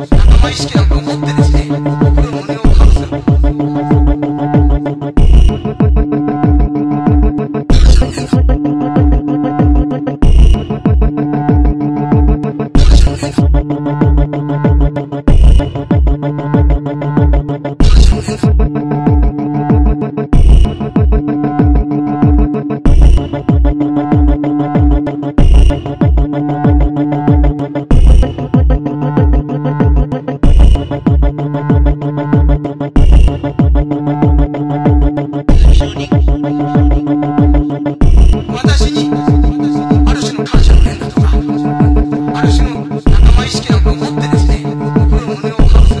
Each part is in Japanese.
仲間意識なんかを持ってですねこれを胸を張る「仲間意識なんか持ってですね、の胸をる。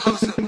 close